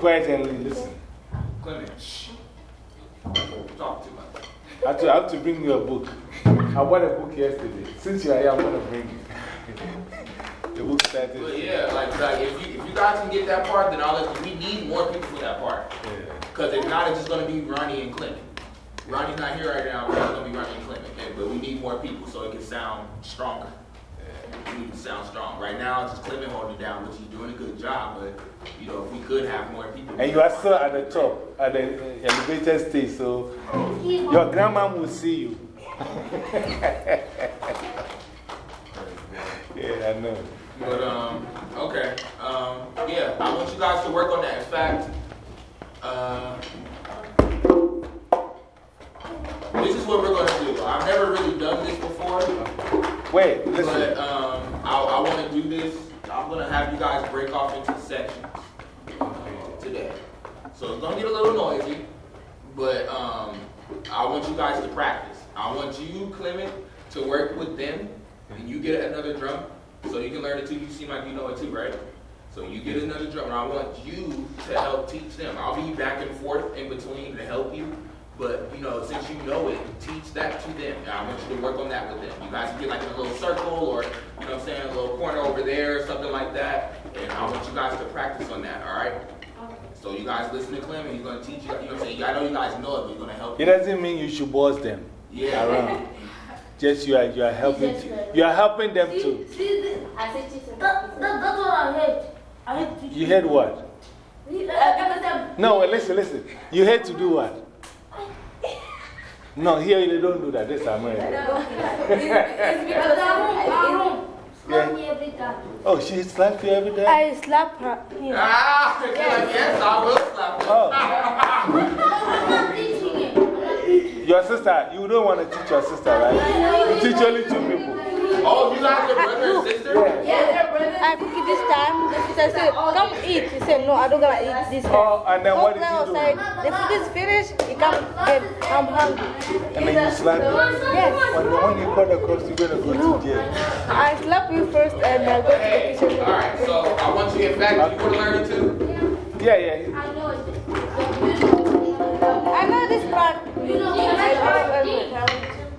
quiet and listen. Talk. I have, to, I have to bring you a book. I bought a book yesterday. Since you are here, I'm going to bring it. the book But started. yeah, like, like if, you, if you guys can get that part, then I'll let you. We need more people for that part. Yeah. Because if not, it's just going to be Ronnie and Clement. Ronnie's not here right now, but it's going to be Ronnie and Clement. Okay? But we need more people so it can sound stronger. Need to sound strong. Right now, it's just Clement holding it down, which he's doing a good job. But, you know, if we could have more people. And you are still at the top, at the elevated stage, so your grandma will see you. yeah, I know. But, um, okay. Um, yeah, I want you guys to work on that. In fact, uh, this is what we're going to do. I've never really done this before, Wait, but listen. um, I, want to do this. I'm going to have you guys break off into sections uh, today. So it's going to get a little noisy, but um, I want you guys to practice. I want you, Clement, to work with them, and you get another drum so you can learn it too. You seem like you know it too, right? So you get another drum, and I want you to help teach them. I'll be back and forth in between to help you, but you know, since you know it, teach that to them. And I want you to work on that with them. You guys can get like in a little circle, or you know, what I'm saying a little corner over there, or something like that. And I want you guys to practice on that. All right? So you guys listen to Clem, and he's gonna teach you. You know, what I'm saying I know you guys know it, but he's gonna help It you. doesn't mean you should boss them Yeah. around. Just you are, you are helping, you are helping them too. See, this, I said cheating. That, that, that's what I hate. I hate teaching. You heard what? No, listen, listen. You hate to do what? No, here they don't do that. This is America. It's because I Yeah. me every time. Oh, she slapped you every day? I slap her. Him. Ah, yes, I will slap him. Oh, I'm not teaching him. I'm not teaching your sister, you don't want to teach your sister, right? You teach only two people. Oh, you guys are brother and sister? Yeah. I cook it this time. The sister said, Come eat. He said, No, I don't gonna eat this oh, time. Oh, and then what did you do? outside. The food is finished. He come get, I'm hungry. And then you slap her. Yes. When, when you cut across, you're going to go to jail. I slap you first and I go to the kitchen. Alright, so I want you, in fact, you want to learn it too? Yeah, yeah. I know it. I know this part. You know, I I know know everything.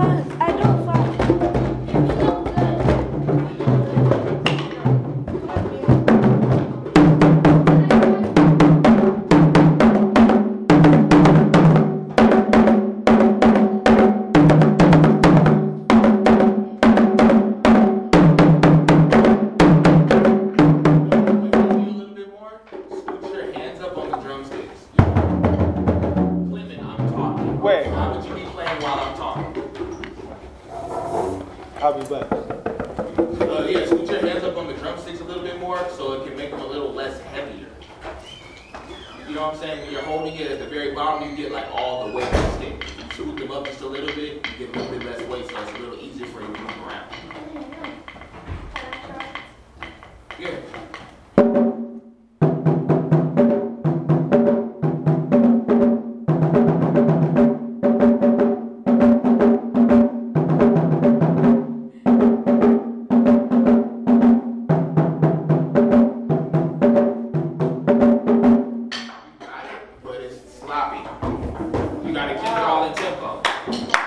I more so it can make them a little less heavier. You know what I'm saying? When you're holding it at the very bottom, you get like all the weight of the stick. You scoot them up just a little bit, you get a little bit less weight, so it's a little easier for you to move around. You gotta keep it all in tempo.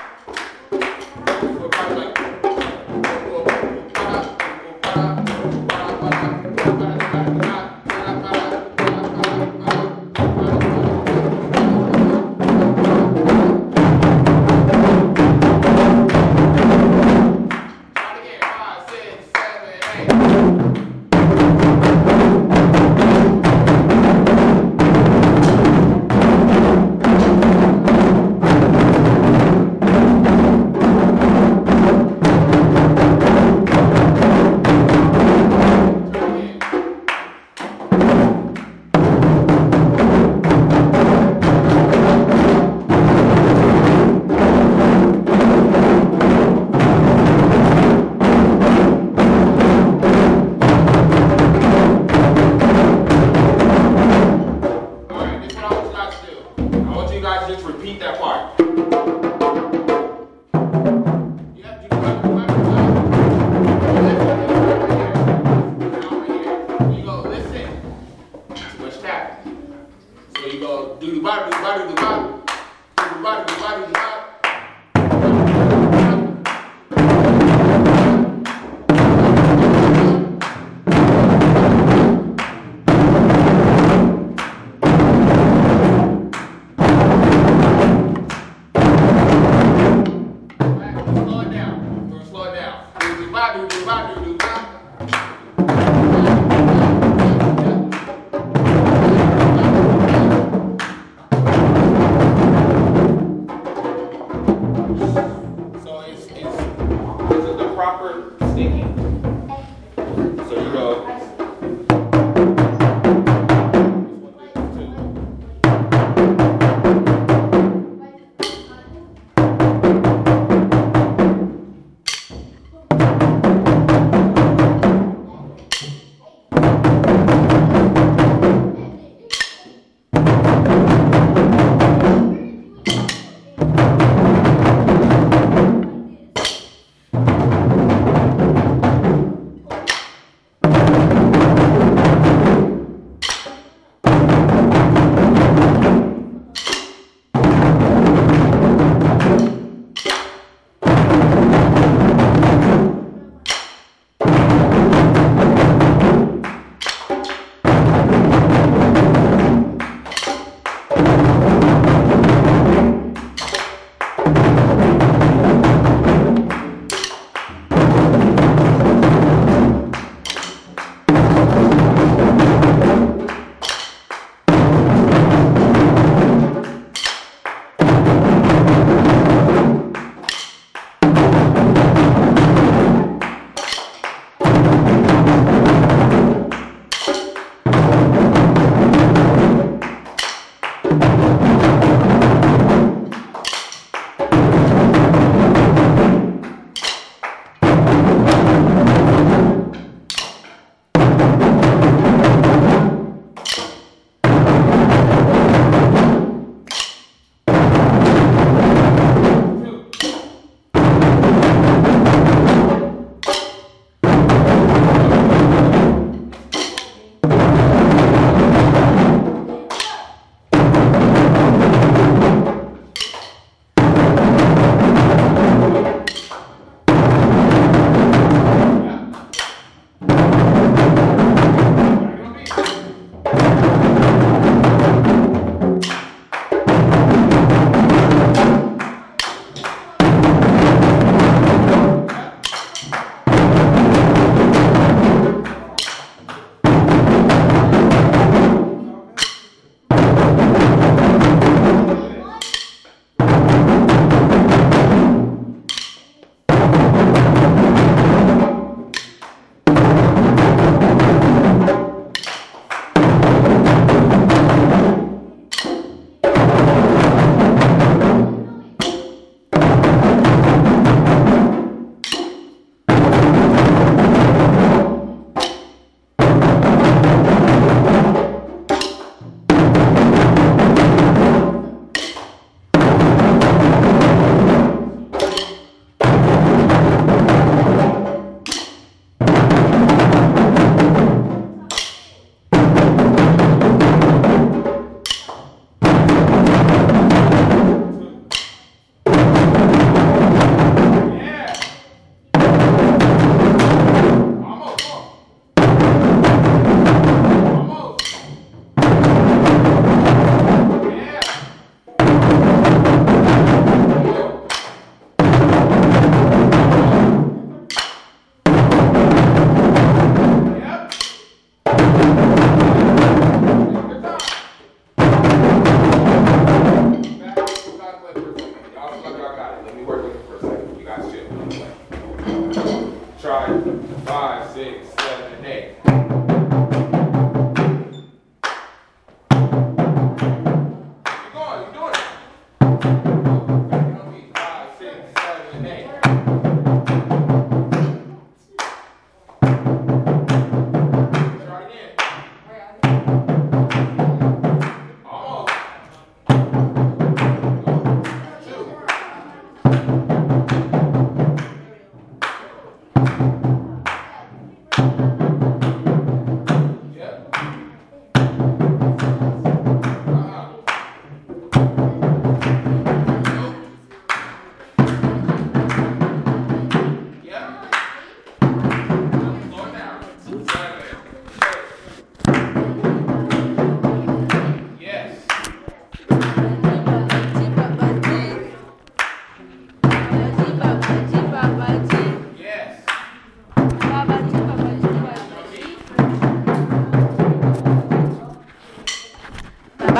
Go, do do ba do ba do do ba. Do do ba do ba do ba.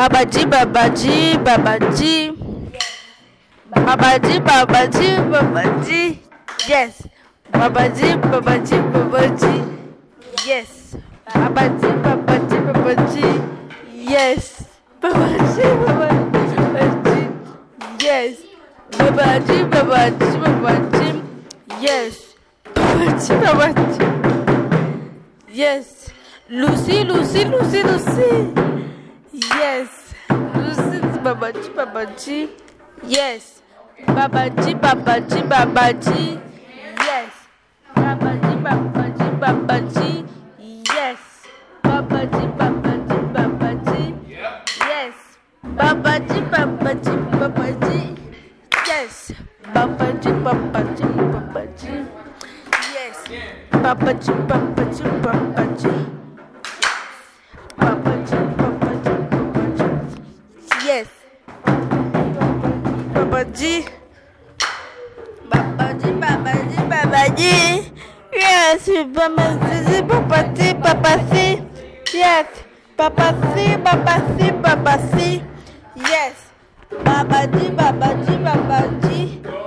Babadi, babadi, babadi. Babadi, babadi, babadi. Yes. Babadi, babadi, babadi. Yes. Babadi, babadi, babadi. Yes. Babadi, babadi, babadi. Yes. Babadi, babadi, babadi. Yes. Babadi, babadi. Yes. Lucy, Lucy, Lucy, Lucy. Yes. Lucy, Babaji, Babaji. Yes. Babaji, Babaji, Babaji. Yes. Babaji, Babaji, Babaji. Yes. Babaji, Babaji, Babaji. Yes. Babaji, Babaji, Babaji. Yes. Babaji, Babaji, Babaji. Yes. Babaji, Babaji. Babaji, Yes. Babadi. Babadi, babadi, babadi. Yes, babadi, Papa babadi. Yes. Babadi, babadi, babadi. Yes. Babadi, babadi, babadi.